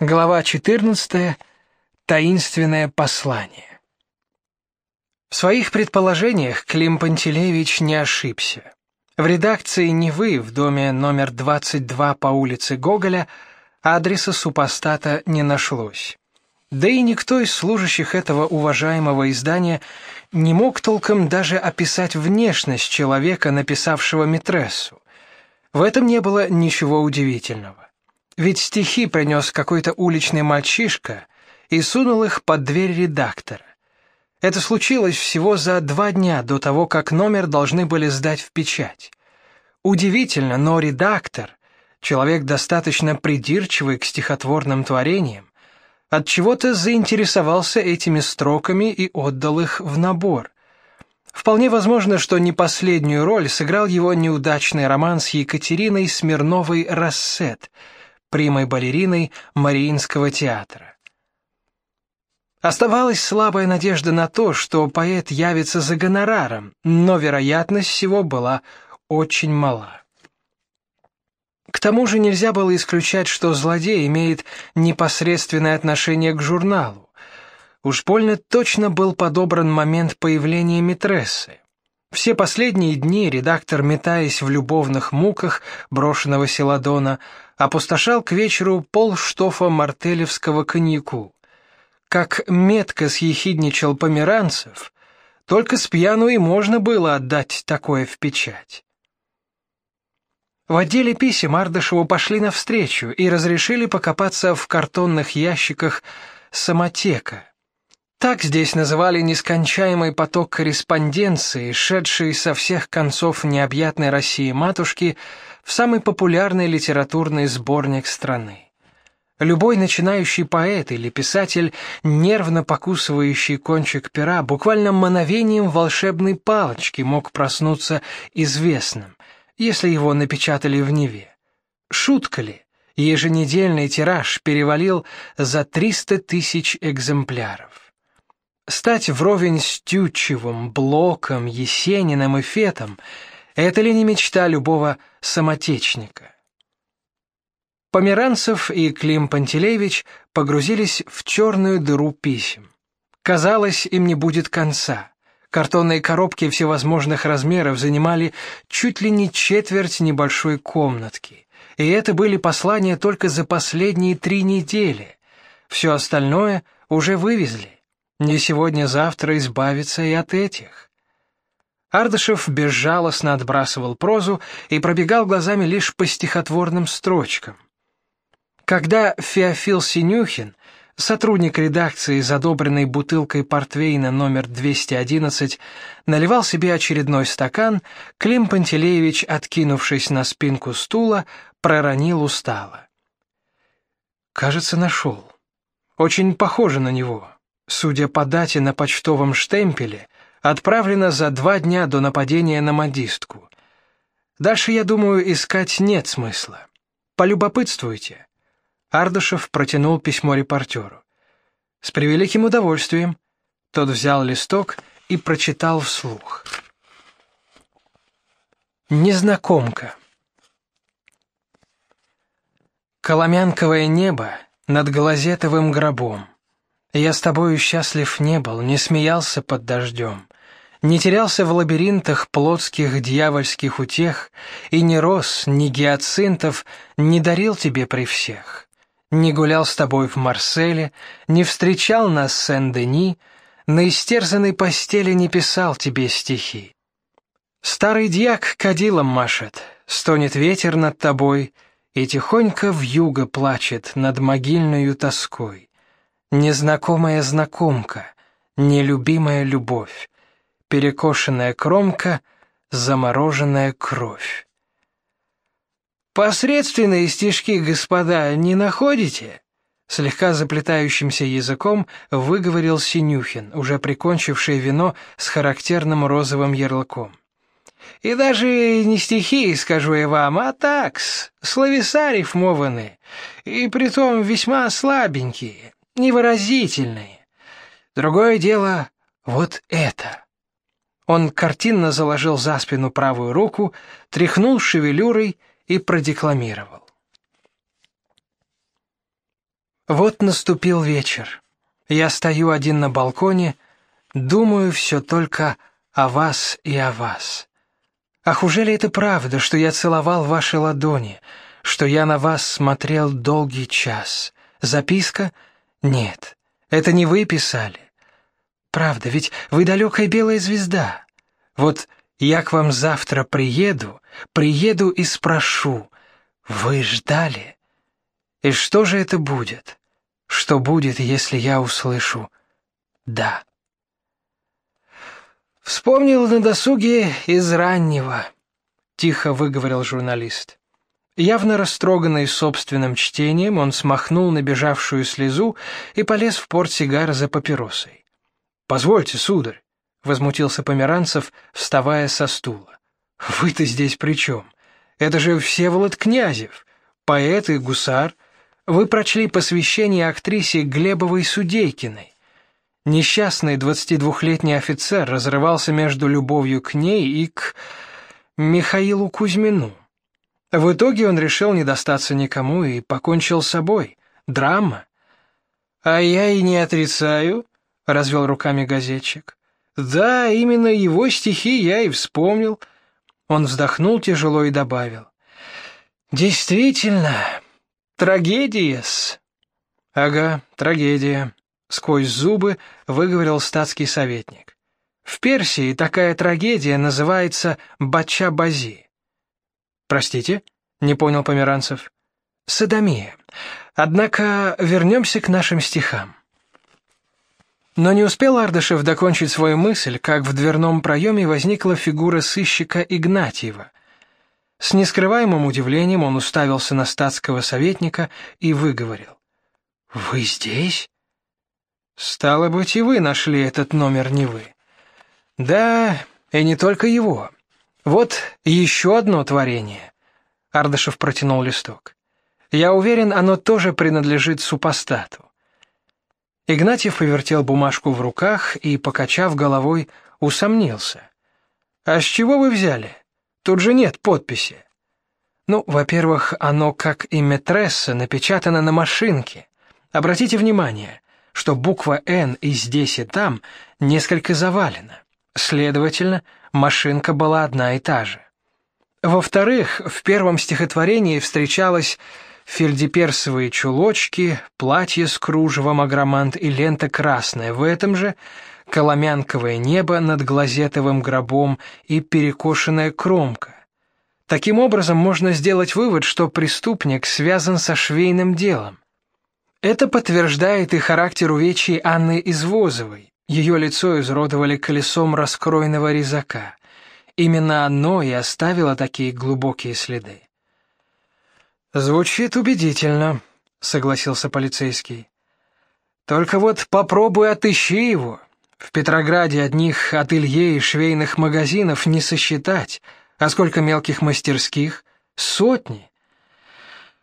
Глава 14. Таинственное послание. В своих предположениях Клим Пантелеевич не ошибся. В редакции Невы в доме номер 22 по улице Гоголя адреса супостата не нашлось. Да и никто из служащих этого уважаемого издания не мог толком даже описать внешность человека, написавшего Митрессу. В этом не было ничего удивительного. Ведь стихи принес какой-то уличный мальчишка и сунул их под дверь редактора. Это случилось всего за два дня до того, как номер должны были сдать в печать. Удивительно, но редактор, человек достаточно придирчивый к стихотворным творениям, от чего-то заинтересовался этими строками и отдал их в набор. Вполне возможно, что не последнюю роль сыграл его неудачный роман с Екатериной Смирновой «Рассет», примой балериной Мариинского театра. Оставалась слабая надежда на то, что поэт явится за гонораром, но вероятность всего была очень мала. К тому же нельзя было исключать, что злодей имеет непосредственное отношение к журналу. Уж больно точно был подобран момент появления Митрессы. Все последние дни редактор, метаясь в любовных муках брошенного Селадона, опустошал к вечеру полштофа мартелевского коньяку. Как метко съехидничал Померанцев, только с пьяну и можно было отдать такое в печать. В отделе писем Ардышеву пошли навстречу и разрешили покопаться в картонных ящиках самотека. Так здесь называли нескончаемый поток корреспонденции, шедший со всех концов необъятной России матушки в самый популярный литературный сборник страны. Любой начинающий поэт или писатель, нервно покусывающий кончик пера, буквально мановением волшебной палочки мог проснуться известным, если его напечатали в Неве. Шутка ли? Еженедельный тираж перевалил за 300 тысяч экземпляров. Стать вровень с Тютчевым, Блоком, Есениным и Фетом — это ли не мечта любого самотечника? Померанцев и Клим Пантелеевич погрузились в черную дыру писем. Казалось, им не будет конца. Картонные коробки всевозможных размеров занимали чуть ли не четверть небольшой комнатки. И это были послания только за последние три недели. Все остальное уже вывезли. Не сегодня-завтра избавиться и от этих. Ардышев безжалостно отбрасывал прозу и пробегал глазами лишь по стихотворным строчкам. Когда Феофил Синюхин, сотрудник редакции, задобренной бутылкой портвейна номер 211, наливал себе очередной стакан, Клим Пантелеевич, откинувшись на спинку стула, проронил устало: "Кажется, нашел. Очень похоже на него судя по дате на почтовом штемпеле, отправлено за два дня до нападения на модистку. Дальше, я думаю, искать нет смысла. Полюбопытствуйте. Ардышев протянул письмо репортеру. С превеликим удовольствием. Тот взял листок и прочитал вслух. Незнакомка. Коломянковое небо над глазетовым гробом. Я с тобою счастлив не был, не смеялся под дождем, не терялся в лабиринтах плотских дьявольских утех и не рос, ни гиацинтов не дарил тебе при всех. Не гулял с тобой в Марселе, не встречал на Сен-Дени, на истерзанной постели не писал тебе стихи. Старый дьяк кадилом машет, стонет ветер над тобой и тихонько вьюга плачет над могильною тоской. Незнакомая знакомка, нелюбимая любовь, перекошенная кромка, замороженная кровь. Посредственные стишки, господа, не находите? Слегка заплетающимся языком выговорил Синюхин, уже прикончивший вино с характерным розовым ярлыком. И даже не стихи, скажу я вам, а такс, словеса рифмованные, и притом весьма слабенькие невыразительные. Другое дело вот это. Он картинно заложил за спину правую руку, тряхнул шевелюрой и продекламировал. Вот наступил вечер. Я стою один на балконе, думаю все только о вас и о вас. Ах, ужели это правда, что я целовал ваши ладони, что я на вас смотрел долгий час? Записка? Нет, это не вы писали. Правда, ведь вы далекая белая звезда. Вот я к вам завтра приеду, приеду и спрошу, вы ждали? И что же это будет? Что будет, если я услышу «да»? Вспомнил на досуге из раннего, тихо выговорил журналист. Явно растроганный собственным чтением, он смахнул набежавшую слезу и полез в портсигар за папиросой. Позвольте, сударь, возмутился Померанцев, вставая со стула. Вы-то здесь при чем? Это же Всеволод Князев, поэт и гусар. Вы прочли посвящение актрисе Глебовой Судейкиной. Несчастный 22-летний офицер разрывался между любовью к ней и к Михаилу Кузьмину. В итоге он решил не достаться никому и покончил с собой. Драма. А я и не отрицаю, развел руками газетчик. Да, именно его стихи я и вспомнил. Он вздохнул тяжело и добавил: Действительно, трагедия-с. Ага, трагедия, сквозь зубы выговорил статский советник. В Персии такая трагедия называется бача-бази. Простите, не понял Померанцев. Садомия. Однако вернемся к нашим стихам. Но не успел Ардышев докончить свою мысль, как в дверном проеме возникла фигура сыщика Игнатьева. С нескрываемым удивлением он уставился на статского советника и выговорил: "Вы здесь? Стало быть, и вы нашли этот номер не вы?" "Да, и не только его. Вот еще одно творение." Ардышев протянул листок. "Я уверен, оно тоже принадлежит супостату. Игнатьев повертел бумажку в руках и, покачав головой, усомнился. А с чего вы взяли? Тут же нет подписи. Ну, во-первых, оно, как и метресса, напечатано на машинке. Обратите внимание, что буква Н и здесь и там несколько завалена. Следовательно, машинка была одна и та же. Во-вторых, в первом стихотворении встречалась фельдеперсовые чулочки, платье с кружевом агромант и лента красная. В этом же коломянковое небо над глазетовым гробом и перекошенная кромка. Таким образом можно сделать вывод, что преступник связан со швейным делом. Это подтверждает и характер увечий Анны Извозовой. Ее лицо изуродовали колесом раскроенного резака. Именно оно и оставило такие глубокие следы. Звучит убедительно, согласился полицейский. Только вот попробуй отыщи его. В Петрограде одних ателье и швейных магазинов не сосчитать, а сколько мелких мастерских сотни.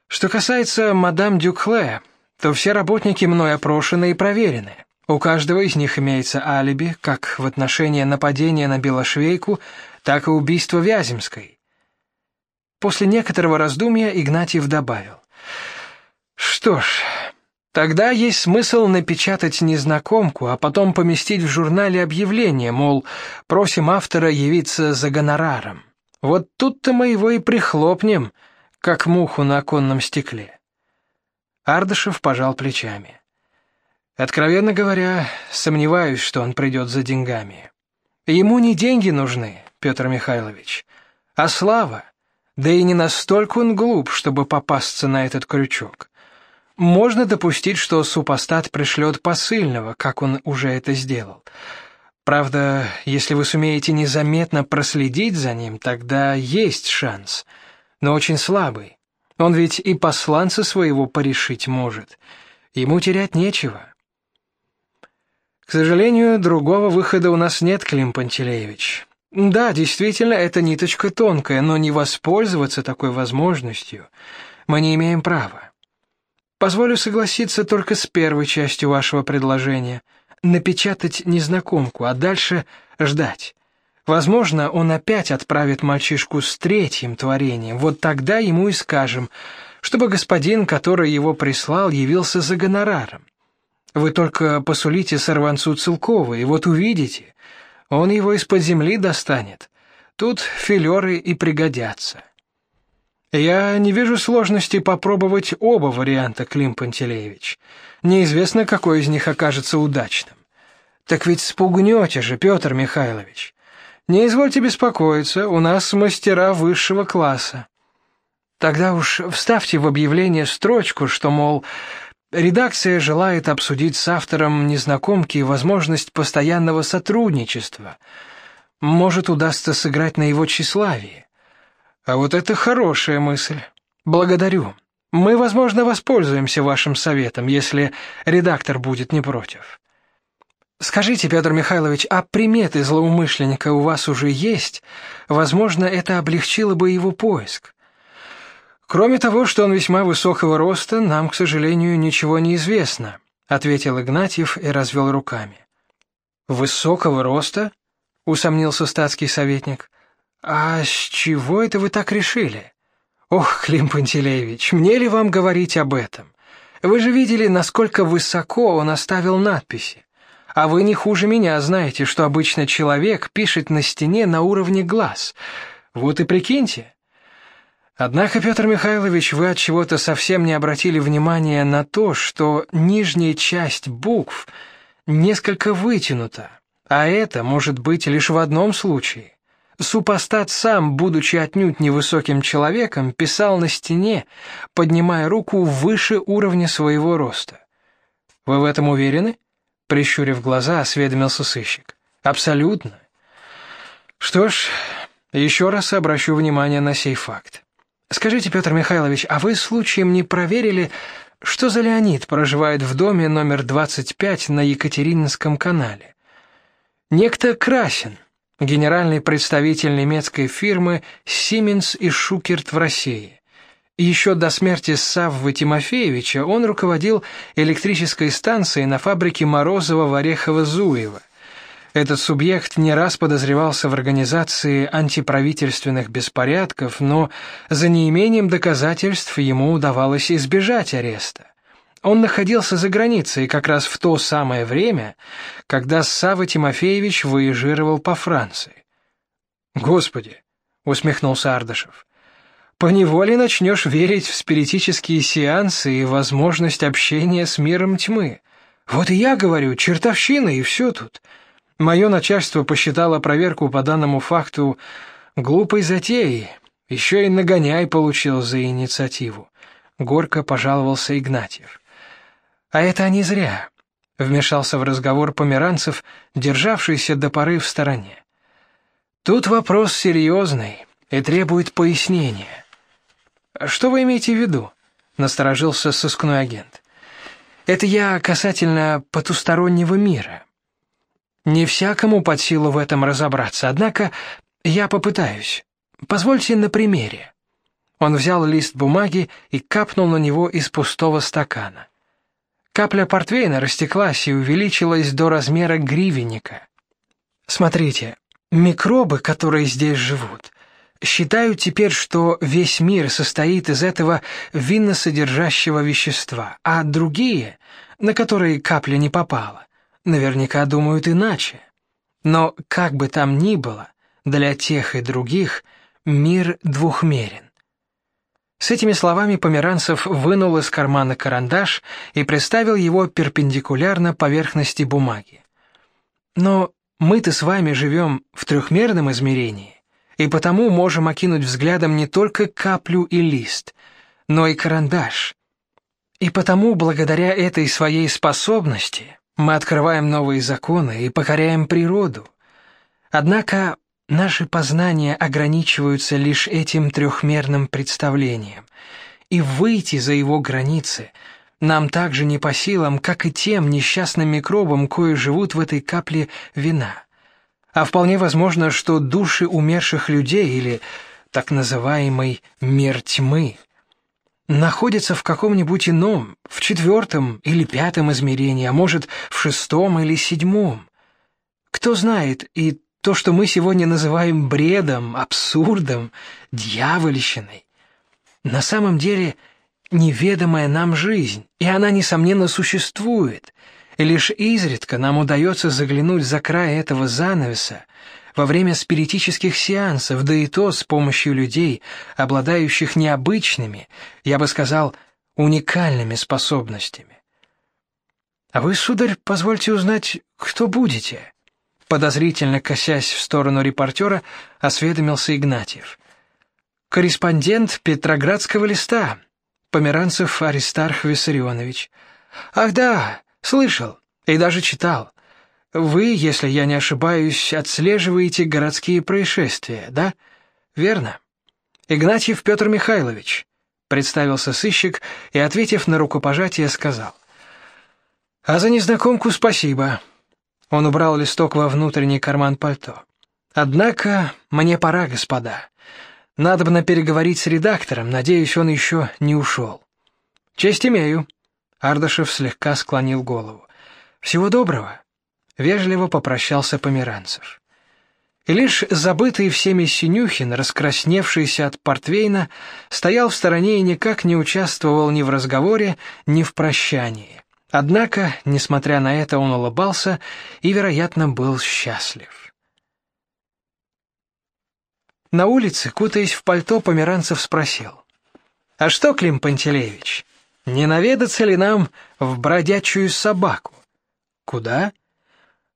Что касается мадам Дюкле, то все работники мной опрошены и проверены. У каждого из них имеется алиби, как в отношении нападения на Белошвейку, так и убийства Вяземской. После некоторого раздумья Игнатьев добавил: "Что ж, тогда есть смысл напечатать незнакомку, а потом поместить в журнале объявление, мол, просим автора явиться за гонораром. Вот тут-то мы его и прихлопнем, как муху на оконном стекле". Ардышев пожал плечами. Откровенно говоря, сомневаюсь, что он придет за деньгами. Ему не деньги нужны, Петр Михайлович, а слава. Да и не настолько он глуп, чтобы попасться на этот крючок. Можно допустить, что супостат пришлет посыльного, как он уже это сделал. Правда, если вы сумеете незаметно проследить за ним, тогда есть шанс, но очень слабый. Он ведь и посланца своего порешить может. Ему терять нечего. К сожалению, другого выхода у нас нет, Клим Пантелеевич. Да, действительно, эта ниточка тонкая, но не воспользоваться такой возможностью мы не имеем права. Позволю согласиться только с первой частью вашего предложения напечатать незнакомку, а дальше ждать. Возможно, он опять отправит мальчишку с третьим творением. Вот тогда ему и скажем, чтобы господин, который его прислал, явился за гонораром. Вы только посулите сорванцу Целкова, и вот увидите, он его из-под земли достанет. Тут филеры и пригодятся. Я не вижу сложности попробовать оба варианта, Клим Пантелеевич. Неизвестно, какой из них окажется удачным. Так ведь спугнете же, Петр Михайлович. Не извольте беспокоиться, у нас мастера высшего класса. Тогда уж вставьте в объявление строчку, что, мол, редакция желает обсудить с автором незнакомки возможность постоянного сотрудничества. Может, удастся сыграть на его тщеславии. А вот это хорошая мысль. Благодарю. Мы, возможно, воспользуемся вашим советом, если редактор будет не против. Скажите, Петр Михайлович, а приметы злоумышленника у вас уже есть? Возможно, это облегчило бы его поиск. Кроме того, что он весьма высокого роста, нам, к сожалению, ничего не известно, ответил Игнатьев и развел руками. Высокого роста? усомнился статский советник. А с чего это вы так решили? Ох, Клим Пантелеевич, мне ли вам говорить об этом? Вы же видели, насколько высоко он оставил надписи. А вы не хуже меня знаете, что обычно человек пишет на стене на уровне глаз. Вот и прикиньте. Однако, Петр Михайлович, вы от чего-то совсем не обратили внимания на то, что нижняя часть букв несколько вытянута, а это может быть лишь в одном случае. Супостат сам, будучи отнюдь невысоким человеком, писал на стене, поднимая руку выше уровня своего роста. Вы в этом уверены? прищурив глаза, осведомился сыщик. Абсолютно. Что ж, еще раз обращу внимание на сей факт. Скажите, Петр Михайлович, а вы случаем не проверили, что за Леонид проживает в доме номер 25 на Екатерининском канале? Некто Красин, генеральный представитель немецкой фирмы Siemens и Шукерт в России. Еще до смерти Саввы Тимофеевича он руководил электрической станцией на фабрике Морозова в Орехово-Зуево. Этот субъект не раз подозревался в организации антиправительственных беспорядков, но за неимением доказательств ему удавалось избежать ареста. Он находился за границей как раз в то самое время, когда Савва Тимофеевич выезжировал по Франции. Господи, усмехнулся Ардашев поневоле начнешь верить в спиритические сеансы и возможность общения с миром тьмы. Вот и я говорю, чертовщина и все тут. Мое начальство посчитало проверку по данному факту глупой затеей, еще и нагоняй получил за инициативу. Горько пожаловался Игнатьев. А это они зря. Вмешался в разговор померанцев, державшийся до поры в стороне. Тут вопрос серьезный и требует пояснения. Что вы имеете в виду? насторожился сыскной агент. Это я касательно потустороннего мира. Не всякому под силу в этом разобраться, однако я попытаюсь. Позвольте на примере. Он взял лист бумаги и капнул на него из пустого стакана. Капля портвейна растеклась и увеличилась до размера гривенника. Смотрите, микробы, которые здесь живут, Считают теперь, что весь мир состоит из этого винносодержащего вещества, а другие, на которые капля не попала, наверняка думают иначе. Но как бы там ни было, для тех и других мир двухмерен. С этими словами Померанцев вынул из кармана карандаш и приставил его перпендикулярно поверхности бумаги. Но мы-то с вами живем в трехмерном измерении и потому можем окинуть взглядом не только каплю и лист, но и карандаш. И потому, благодаря этой своей способности, мы открываем новые законы и покоряем природу. Однако наши познания ограничиваются лишь этим трехмерным представлением, и выйти за его границы нам также не по силам, как и тем несчастным микробам, кои живут в этой капле вина а вполне возможно, что души умерших людей или так называемый мир тьмы находятся в каком-нибудь ином, в четвертом или пятом измерении, а может, в шестом или седьмом. Кто знает, и то, что мы сегодня называем бредом, абсурдом, дьявольщиной, на самом деле неведомая нам жизнь, и она несомненно существует. И лишь изредка нам удается заглянуть за край этого занавеса во время спиритических сеансов, да и то с помощью людей, обладающих необычными, я бы сказал, уникальными способностями. А вы, сударь, позвольте узнать, кто будете? Подозрительно косясь в сторону репортера, осведомился Игнатьев. Корреспондент Петроградского листа, Померанцев Аристарх Виссарионович. Ах да, слышал и даже читал. Вы, если я не ошибаюсь, отслеживаете городские происшествия, да? Верно? Игнатьев Петр Михайлович, представился сыщик и, ответив на рукопожатие, сказал: "А за незнакомку спасибо". Он убрал листок во внутренний карман пальто. Однако мне пора, господа. Надо бы переговорить с редактором, надеюсь, он еще не ушел». Честь имею. Ардашев слегка склонил голову. Всего доброго, вежливо попрощался Померанцев. И лишь забытый всеми Синюхин, раскрасневшийся от портвейна, стоял в стороне и никак не участвовал ни в разговоре, ни в прощании. Однако, несмотря на это, он улыбался и, вероятно, был счастлив. На улице, кутаясь в пальто, Померанцев спросил: "А что, Клим Пантелеевич, не наведаться ли нам в бродячую собаку?" "Куда?"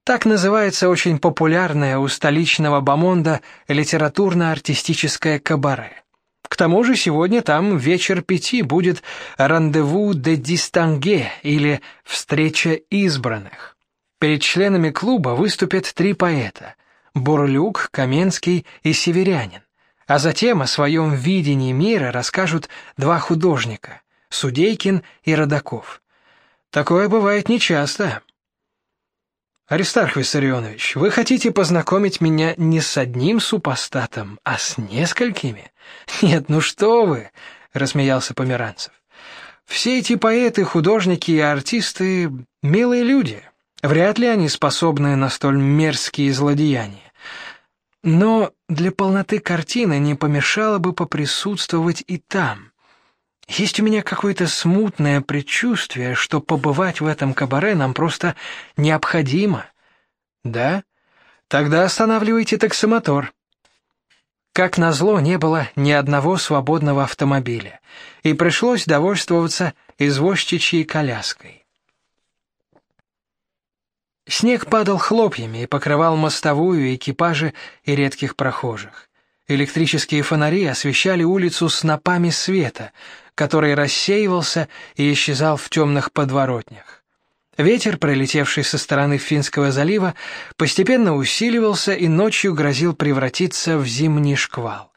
Так называется очень популярное у столичного бомонда литературно-артистическое кабаре. К тому же сегодня там вечер пяти будет рандеву де дистанге или встреча избранных. Перед членами клуба выступят три поэта: Бурлюк, Каменский и Северянин. А затем о своем видении мира расскажут два художника: Судейкин и Родаков. Такое бывает нечасто. Аристарх Виссарионович, вы хотите познакомить меня не с одним супостатом, а с несколькими? Нет, ну что вы, рассмеялся Померанцев. Все эти поэты, художники и артисты милые люди. Вряд ли они способны на столь мерзкие злодеяния. Но для полноты картины не помешало бы поприсутствовать и там. Есть у меня какое-то смутное предчувствие, что побывать в этом кабаре нам просто необходимо. Да? Тогда останавливайте таксомотор. Как назло, не было ни одного свободного автомобиля, и пришлось довольствоваться извозчичьей коляской. Снег падал хлопьями и покрывал мостовую, экипажи и редких прохожих. Электрические фонари освещали улицу снопами света, который рассеивался и исчезал в темных подворотнях. Ветер, пролетевший со стороны Финского залива, постепенно усиливался и ночью грозил превратиться в зимний шквал.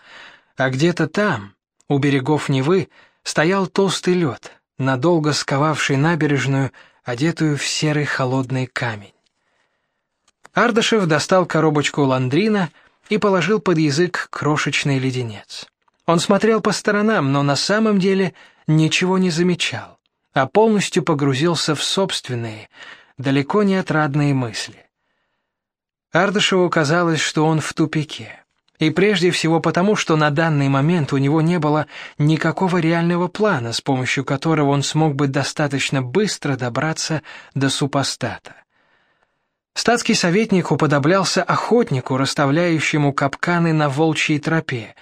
А где-то там, у берегов Невы, стоял толстый лед, надолго сковавший набережную, одетую в серый холодный камень. Ардашев достал коробочку ландрина и положил под язык крошечный леденец. Он смотрел по сторонам, но на самом деле ничего не замечал, а полностью погрузился в собственные, далеко не отрадные мысли. Ардышеву казалось, что он в тупике. И прежде всего потому, что на данный момент у него не было никакого реального плана, с помощью которого он смог бы достаточно быстро добраться до супостата. Статский советник уподоблялся охотнику, расставляющему капканы на волчьей тропе,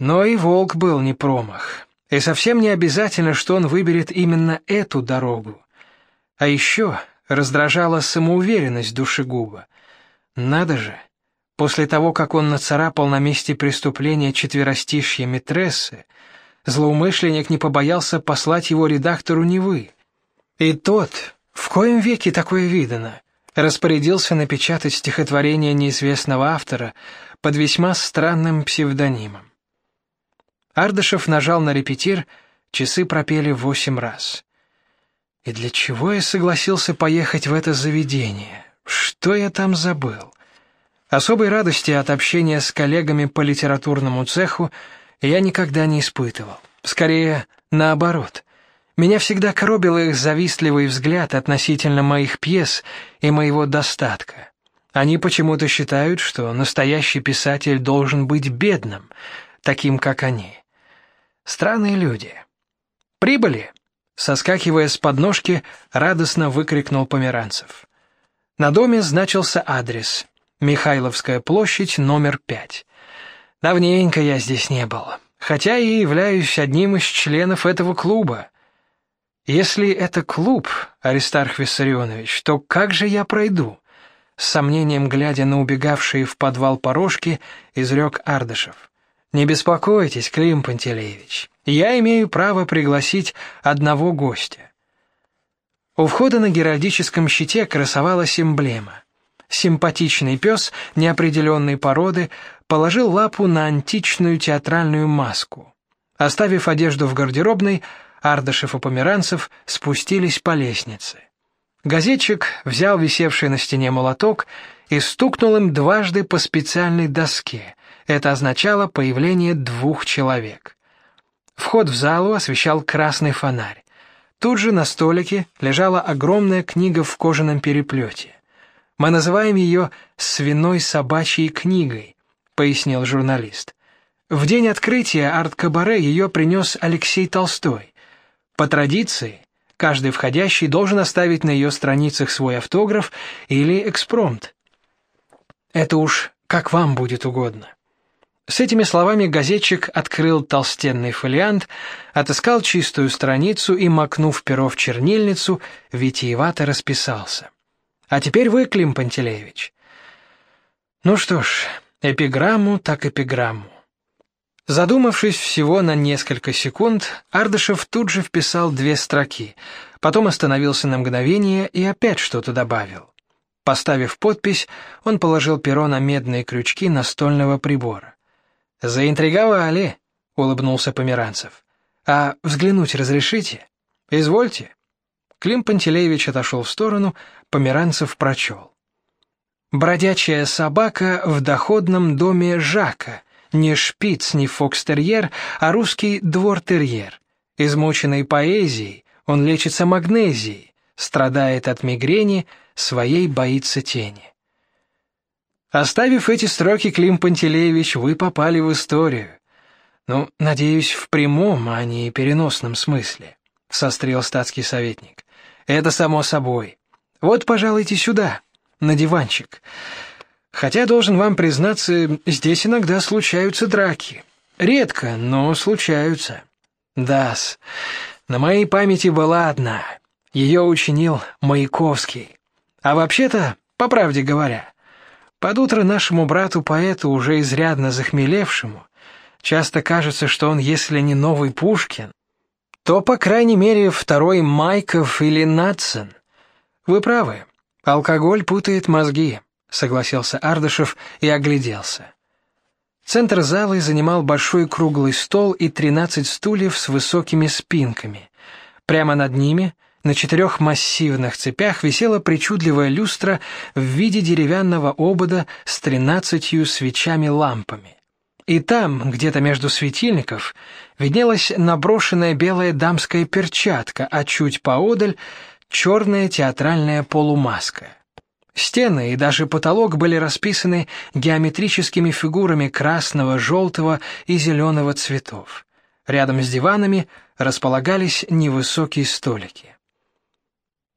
но и волк был не промах. И совсем не обязательно, что он выберет именно эту дорогу. А еще раздражала самоуверенность душегуба. Надо же, после того, как он нацарапал на месте преступления четверостишье Митрессы, злоумышленник не побоялся послать его редактору Невы. И тот, в коем веке такое видано, распорядился напечатать стихотворение неизвестного автора под весьма странным псевдонимом. Ардышев нажал на репетир, часы пропели восемь раз. И для чего я согласился поехать в это заведение? Что я там забыл? Особой радости от общения с коллегами по литературному цеху я никогда не испытывал. Скорее, наоборот. Меня всегда коробил их завистливый взгляд относительно моих пьес и моего достатка. Они почему-то считают, что настоящий писатель должен быть бедным, таким как они. Странные люди. Прибыли!» Соскакивая с подножки, радостно выкрикнул Померанцев. На доме значился адрес. Михайловская площадь, номер пять. Давненько я здесь не был, хотя и являюсь одним из членов этого клуба. Если это клуб, Аристарх Виссарионович, то как же я пройду? С сомнением глядя на убегавшие в подвал порожки, изрек Ардышев. Не беспокойтесь, Клим Пантелеевич. Я имею право пригласить одного гостя. У входа на геральдическом щите красовалась эмблема. Симпатичный пес неопределенной породы положил лапу на античную театральную маску. Оставив одежду в гардеробной, Ардашев и Померанцев спустились по лестнице. Газетчик взял висевший на стене молоток и стукнул им дважды по специальной доске. Это означало появление двух человек. Вход в залу освещал красный фонарь. Тут же на столике лежала огромная книга в кожаном переплете. Мы называем ее свиной собачьей книгой, пояснил журналист. В день открытия арт-кабаре ее принес Алексей Толстой. По традиции, каждый входящий должен оставить на ее страницах свой автограф или экспромт. Это уж как вам будет угодно. С этими словами газетчик открыл толстенный фолиант, отыскал чистую страницу и, макнув перо в чернильницу, витиевато расписался. А теперь вы, Клим Пантелеевич. Ну что ж, эпиграмму так эпиграмму. Задумавшись всего на несколько секунд, Ардышев тут же вписал две строки, потом остановился на мгновение и опять что-то добавил. Поставив подпись, он положил перо на медные крючки настольного прибора. Заинтриговали, улыбнулся Померанцев. А взглянуть разрешите? Извольте. Клим Пантелеевич отошел в сторону, Померанцев прочел. Бродячая собака в доходном доме Жака, не шпиц, не фокстерьер, а русский двор-терьер. Измученный поэзией, он лечится магнезией, страдает от мигрени, своей боится тени. Оставив эти строки, Клим Пантелеевич, вы попали в историю. Ну, надеюсь, в прямом, а не переносном смысле, сострил статский советник. Это само собой. Вот, пожалуйте сюда, на диванчик. Хотя должен вам признаться, здесь иногда случаются драки. Редко, но случаются. Дас. На моей памяти была одна. Ее учинил Маяковский. А вообще-то, по правде говоря, под утро нашему брату-поэту, уже изрядно захмелевшему, часто кажется, что он, если не новый Пушкин, то, по крайней мере, второй Майков или Надсон. Вы правы, алкоголь путает мозги, согласился Ардышев и огляделся. Центр зала занимал большой круглый стол и 13 стульев с высокими спинками. Прямо над ними – на четырех массивных цепях висела причудливая люстра в виде деревянного обода с тринадцатью свечами-лампами. И там, где-то между светильников, виднелась наброшенная белая дамская перчатка, а чуть поодаль черная театральная полумаска. Стены и даже потолок были расписаны геометрическими фигурами красного, желтого и зеленого цветов. Рядом с диванами располагались невысокие столики.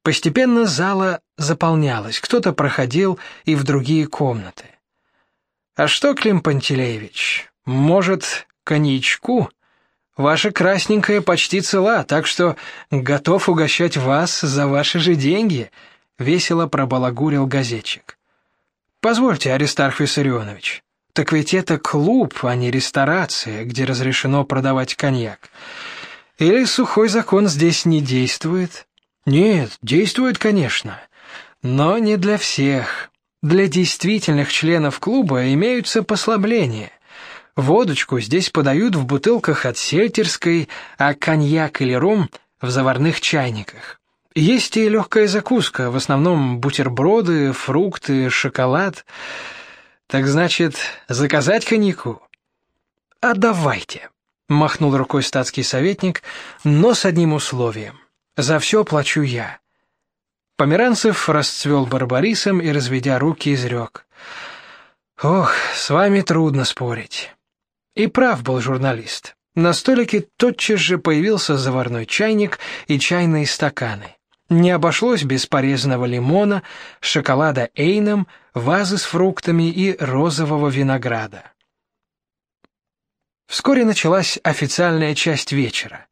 Постепенно зала заполнялась, кто-то проходил и в другие комнаты. А что, Клим Пантелеевич, может, коньячку? Ваша красненькая почти цела, так что готов угощать вас за ваши же деньги, весело пробалагурил газетчик. Позвольте, Аристарх Виссарионович. Так ведь это клуб, а не ресторация, где разрешено продавать коньяк. Или сухой закон здесь не действует? Нет, действует, конечно, но не для всех. Для действительных членов клуба имеются послабления. Водочку здесь подают в бутылках от сельтерской, а коньяк или ром в заварных чайниках. Есть и легкая закуска, в основном бутерброды, фрукты, шоколад. Так значит, заказать коньяку? А давайте, махнул рукой статский советник, но с одним условием. За все плачу я. Померанцев расцвел барбарисом и разведя руки изрек. Ох, с вами трудно спорить. И прав был журналист. На столике тотчас же появился заварной чайник и чайные стаканы. Не обошлось без порезанного лимона, шоколада Эйном, вазы с фруктами и розового винограда. Вскоре началась официальная часть вечера.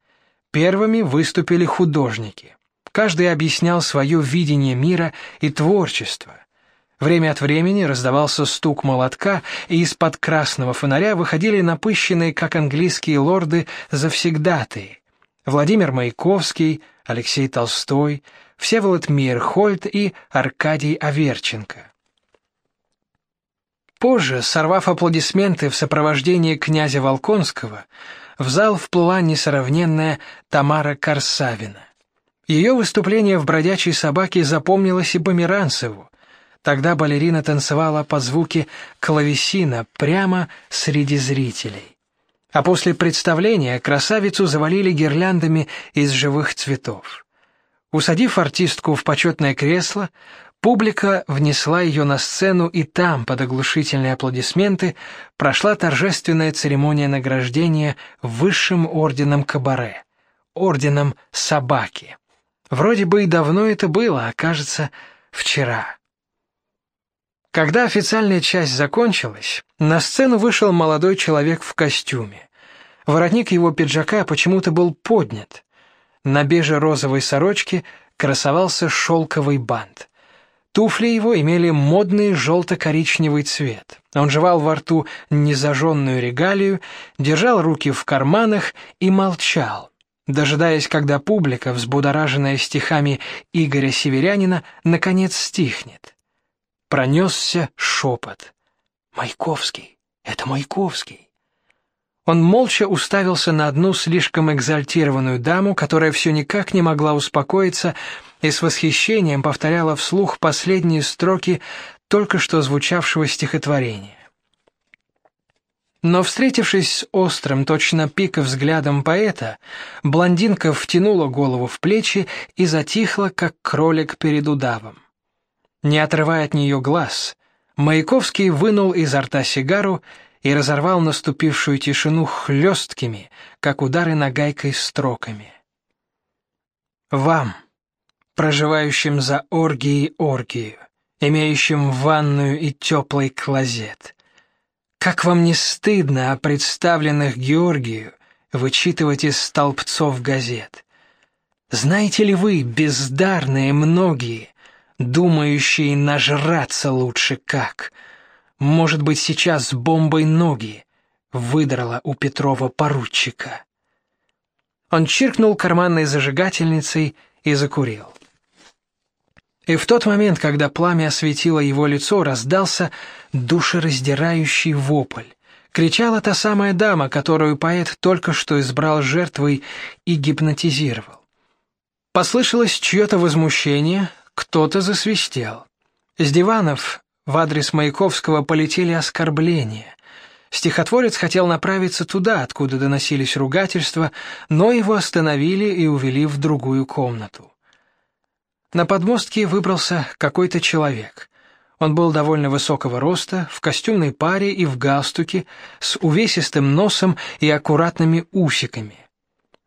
Первыми выступили художники. Каждый объяснял свое видение мира и творчества. Время от времени раздавался стук молотка, и из-под красного фонаря выходили напыщенные, как английские лорды, завсегдатые. Владимир Маяковский, Алексей Толстой, Всеволод Мейерхольд и Аркадий Аверченко. Позже, сорвав аплодисменты в сопровождении князя Волконского, в зал вплыла несравненная Тамара Корсавина. Ее выступление в «Бродячей собаке» запомнилось и Померанцеву. Тогда балерина танцевала под звуки клавесина прямо среди зрителей. А после представления красавицу завалили гирляндами из живых цветов. Усадив артистку в почетное кресло, Публика внесла ее на сцену, и там, под оглушительные аплодисменты, прошла торжественная церемония награждения высшим орденом кабаре, орденом собаки. Вроде бы и давно это было, а кажется, вчера. Когда официальная часть закончилась, на сцену вышел молодой человек в костюме. Воротник его пиджака почему-то был поднят. На беже-розовой сорочке красовался шелковый бант. Туфли его имели модный желто-коричневый цвет. Он жевал во рту незажженную регалию, держал руки в карманах и молчал, дожидаясь, когда публика, взбудораженная стихами Игоря Северянина, наконец стихнет. Пронесся шепот. «Майковский! Это Майковский!» Он молча уставился на одну слишком экзальтированную даму, которая все никак не могла успокоиться, и с восхищением повторяла вслух последние строки только что звучавшего стихотворения. Но встретившись с острым, точно пика взглядом поэта, блондинка втянула голову в плечи и затихла, как кролик перед удавом. Не отрывая от нее глаз, Маяковский вынул изо рта сигару и разорвал наступившую тишину хлесткими, как удары нагайкой строками. Вам проживающим за оргией оргию, имеющим ванную и теплый клозет. Как вам не стыдно о представленных Георгию вычитывать из столбцов газет? Знаете ли вы, бездарные многие, думающие нажраться лучше как? Может быть, сейчас бомбой ноги выдрала у Петрова поручика. Он чиркнул карманной зажигательницей и закурил. И в тот момент, когда пламя осветило его лицо, раздался душераздирающий вопль. Кричала та самая дама, которую поэт только что избрал жертвой и гипнотизировал. Послышалось чье-то возмущение, кто-то засвистел. С диванов в адрес Маяковского полетели оскорбления. Стихотворец хотел направиться туда, откуда доносились ругательства, но его остановили и увели в другую комнату. На подмостке выбрался какой-то человек. Он был довольно высокого роста, в костюмной паре и в галстуке, с увесистым носом и аккуратными усиками.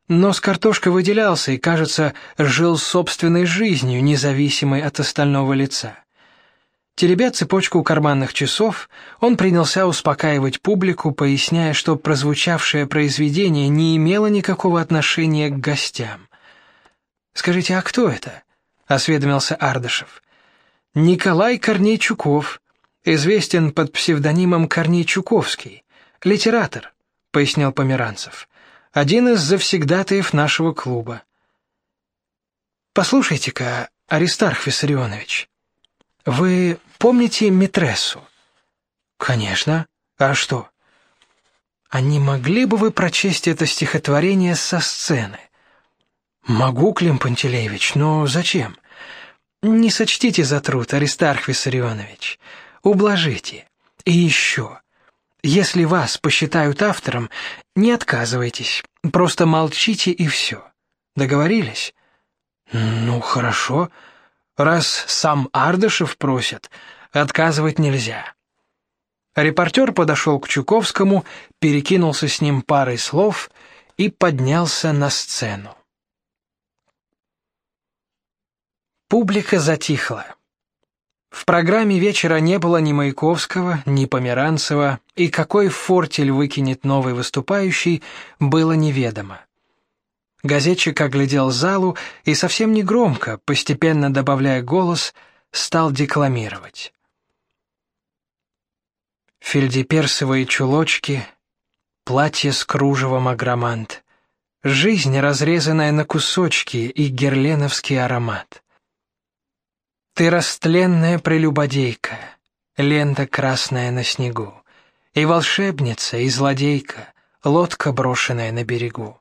Нос картошка выделялся и, кажется, жил собственной жизнью, независимой от остального лица. Теребя цепочку карманных часов, он принялся успокаивать публику, поясняя, что прозвучавшее произведение не имело никакого отношения к гостям. «Скажите, а кто это?» Осведомился Ардышев. Николай Корнейчуков, известен под псевдонимом Корнейчуковский, литератор, пояснил Померанцев. Один из завсегдатаев нашего клуба. Послушайте-ка, Аристарх Виссарионович, вы помните Митрессу? Конечно. А что? А не могли бы вы прочесть это стихотворение со сцены? Могу, Клим Пантелеевич, но зачем? Не сочтите за труд, Аристарх Виссарионович. Ублажите. И еще. Если вас посчитают автором, не отказывайтесь. Просто молчите и все. Договорились? Ну, хорошо. Раз сам Ардышев просит, отказывать нельзя. Репортер подошел к Чуковскому, перекинулся с ним парой слов — и поднялся на сцену. Публика затихла. В программе вечера не было ни Маяковского, ни Померанцева, и какой фортель выкинет новый выступающий, было неведомо. Газетчик оглядел залу и совсем не громко, постепенно добавляя голос, стал декламировать. Фельдеперсовые чулочки, платье с кружевом агромант, жизнь, разрезанная на кусочки, и герленовский аромат. Ты растленная прелюбодейка, лента красная на снегу, и волшебница, и злодейка, лодка брошенная на берегу.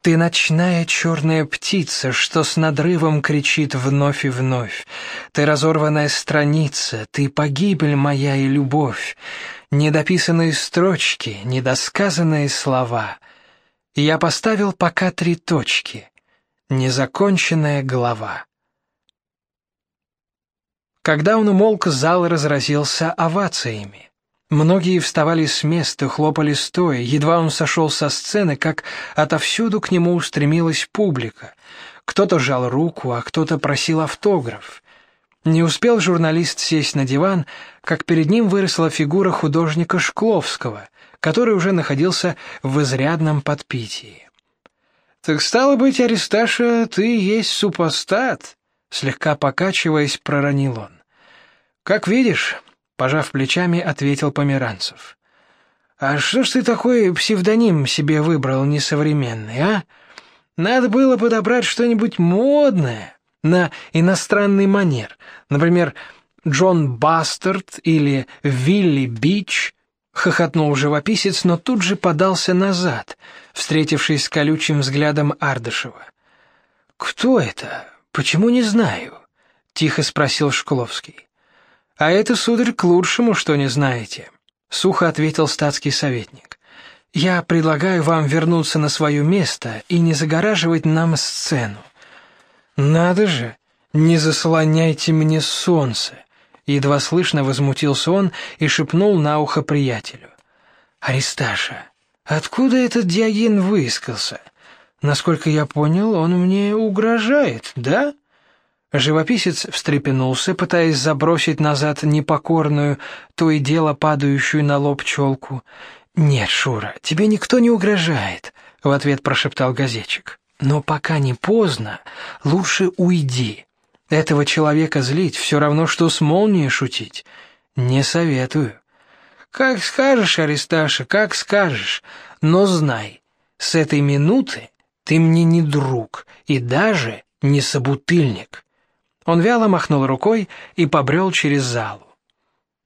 Ты ночная черная птица, что с надрывом кричит вновь и вновь. Ты разорванная страница, ты погибель моя и любовь. Недописанные строчки, недосказанные слова. Я поставил пока три точки. Незаконченная глава. Когда он умолк, зал разразился овациями. Многие вставали с места, хлопали стоя. Едва он сошел со сцены, как отовсюду к нему устремилась публика. Кто-то жал руку, а кто-то просил автограф. Не успел журналист сесть на диван, как перед ним выросла фигура художника Шкловского, который уже находился в изрядном подпитии. «Так стало быть, Аристаша, ты есть супостат», слегка покачиваясь, проронил он. Как видишь, пожав плечами, ответил Померанцев. А что ж ты такой псевдоним себе выбрал несовременный, а? Надо было подобрать что-нибудь модное на иностранный манер. Например, Джон Бастард или Вилли Бич. Хохотнул живописец, но тут же подался назад, встретившись с колючим взглядом Ардышева. Кто это? Почему не знаю? тихо спросил Шкловский. А это, сударь, к лучшему, что не знаете, сухо ответил статский советник. Я предлагаю вам вернуться на свое место и не загораживать нам сцену. Надо же, не заслоняйте мне солнце, едва слышно возмутился он и шепнул на ухо приятелю. Аристаша, откуда этот Диоген выискался? Насколько я понял, он мне угрожает, да? Живописец встрепенулся, пытаясь забросить назад непокорную, то и дело падающую на лоб челку. "Нет, Шура, тебе никто не угрожает", в ответ прошептал газетчик. "Но пока не поздно, лучше уйди. Этого человека злить все равно что с молнией шутить. Не советую". "Как скажешь, Аристаша, как скажешь, но знай, с этой минуты ты мне не друг и даже не собутыльник. Он вяло махнул рукой и побрел через залу.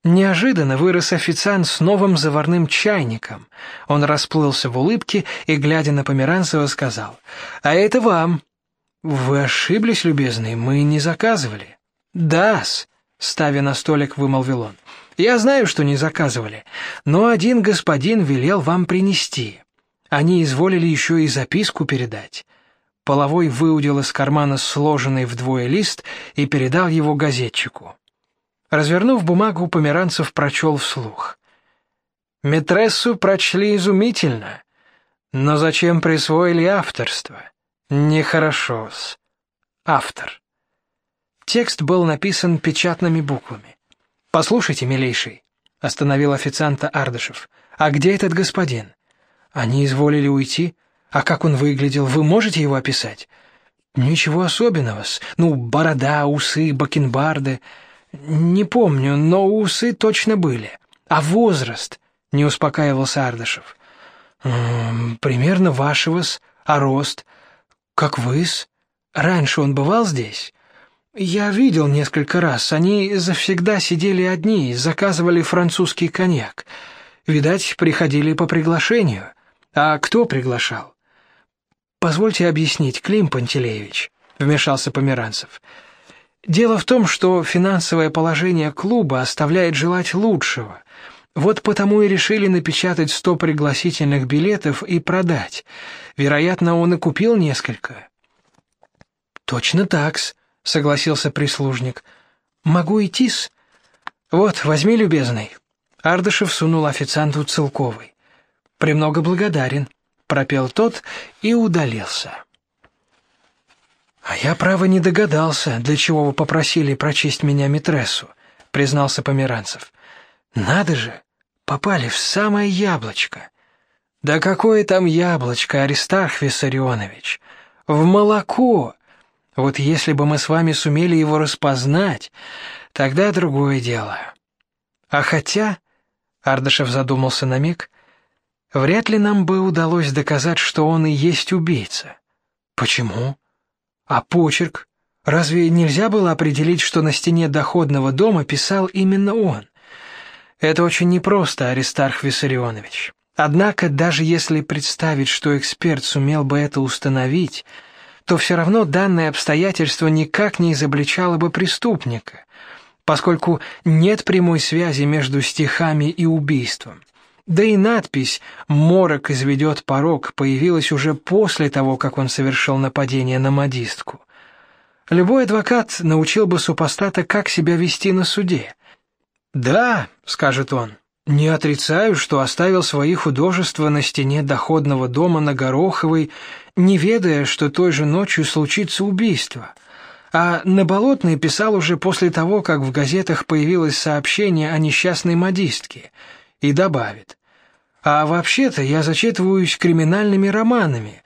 Неожиданно вырос официант с новым заварным чайником. Он расплылся в улыбке и, глядя на Померанцева, сказал: "А это вам. Вы ошиблись, любезный, мы не заказывали". "Да-с", ставя на столик, вымолвил он. "Я знаю, что не заказывали, но один господин велел вам принести. Они изволили еще и записку передать. Половой выудил из кармана сложенный вдвое лист и передал его газетчику. Развернув бумагу, Померанцев прочел вслух. Метрессу прочли изумительно, но зачем присвоили авторство? Нехорошо-с. Автор. Текст был написан печатными буквами. Послушайте, милейший, остановил официанта Ардышев. А где этот господин? Они изволили уйти. А как он выглядел, вы можете его описать? Ничего особенного. Ну, борода, усы, бакенбарды. Не помню, но усы точно были. А возраст? Не успокаивался Ардашев. «М примерно вашего-с, а рост? Как вы-с? Раньше он бывал здесь? Я видел несколько раз. Они завсегда сидели одни, заказывали французский коньяк. Видать, приходили по приглашению. А кто приглашал? Позвольте объяснить, Клим Пантелеевич, вмешался Померанцев. Дело в том, что финансовое положение клуба оставляет желать лучшего. Вот потому и решили напечатать сто пригласительных билетов и продать. Вероятно, он и купил несколько. Точно такс, согласился прислужник. Могу идти-с? Вот, возьми, любезный. Ардышев сунул официанту целковый. Премного благодарен. пропел тот и удалился. А я право не догадался, для чего вы попросили прочесть меня митрессу, признался Померанцев. Надо же, попали в самое яблочко. Да какое там яблочко, Аристарх Виссарионович? В молоко. Вот если бы мы с вами сумели его распознать, тогда другое дело. А хотя, Ардашев задумался на миг, вряд ли нам бы удалось доказать, что он и есть убийца. Почему? А почерк? Разве нельзя было определить, что на стене доходного дома писал именно он? Это очень непросто, Аристарх Виссарионович. Однако, даже если представить, что эксперт сумел бы это установить, то все равно данное обстоятельство никак не изобличало бы преступника, поскольку нет прямой связи между стихами и убийством. Да и надпись «Морок изведет порог» появилась уже после того, как он совершил нападение на модистку. Любой адвокат научил бы супостата, как себя вести на суде. «Да», — скажет он, — «не отрицаю, что оставил свои художества на стене доходного дома на Гороховой, не ведая, что той же ночью случится убийство» а на Болотной писал уже после того, как в газетах появилось сообщение о несчастной модистке, и добавит: "А вообще-то я зачитываюсь криминальными романами.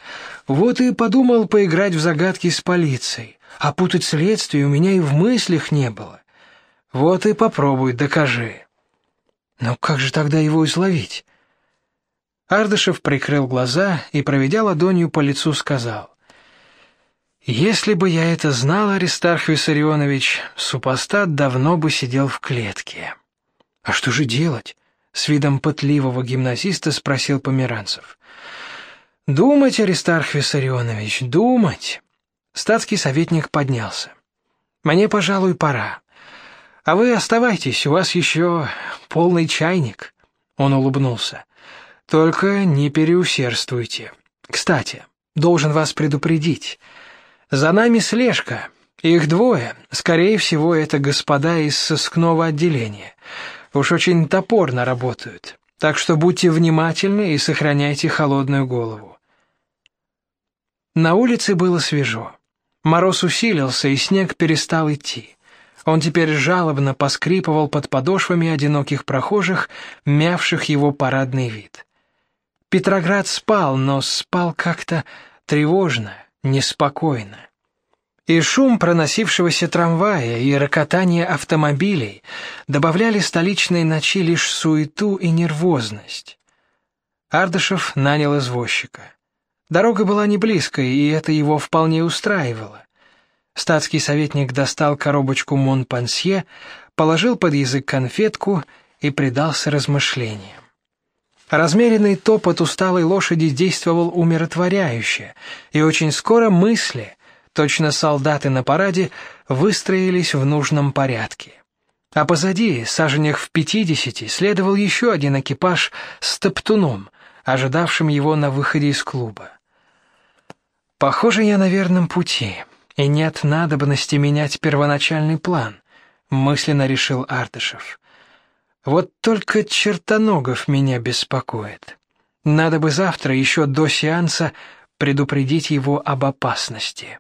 Вот и подумал поиграть в загадки с полицией, а путать следствие у меня и в мыслях не было. Вот и попробуй, докажи". Но как же тогда его изловить? Ардышев прикрыл глаза и, проведя ладонью по лицу, сказал: если бы я это знал, Аристарх Виссарионович, супостат давно бы сидел в клетке. А что же делать? С видом пытливого гимназиста спросил Померанцев. Думать, Аристарх Виссарионович, думать. Статский советник поднялся. Мне, пожалуй, пора. А вы оставайтесь, у вас еще полный чайник. Он улыбнулся. Только не переусердствуйте. Кстати, должен вас предупредить. За нами слежка. Их двое. Скорее всего, это господа из сыскного отделения. Уж очень топорно работают. Так что будьте внимательны и сохраняйте холодную голову. На улице было свежо. Мороз усилился, и снег перестал идти. Он теперь жалобно поскрипывал под подошвами одиноких прохожих, мявших его парадный вид. Петроград спал, но спал как-то тревожно, неспокойно. И шум проносившегося трамвая, и рокотание автомобилей добавляли столичной ночи лишь суету и нервозность. Ардышев нанял извозчика. Дорога была не близкой, и это его вполне устраивало. Статский советник достал коробочку Монпансье, положил под язык конфетку и предался размышлениям. Размеренный топот усталой лошади действовал умиротворяюще, и очень скоро мысли, точно солдаты на параде, выстроились в нужном порядке. А позади, саженях в пятидесяти, следовал еще один экипаж с топтуном, ожидавшим его на выходе из клуба. Похоже, я на верном пути, и нет надобности менять первоначальный план, мысленно решил Артышев. Вот только Чертоногов меня беспокоит. Надо бы завтра еще до сеанса предупредить его об опасности.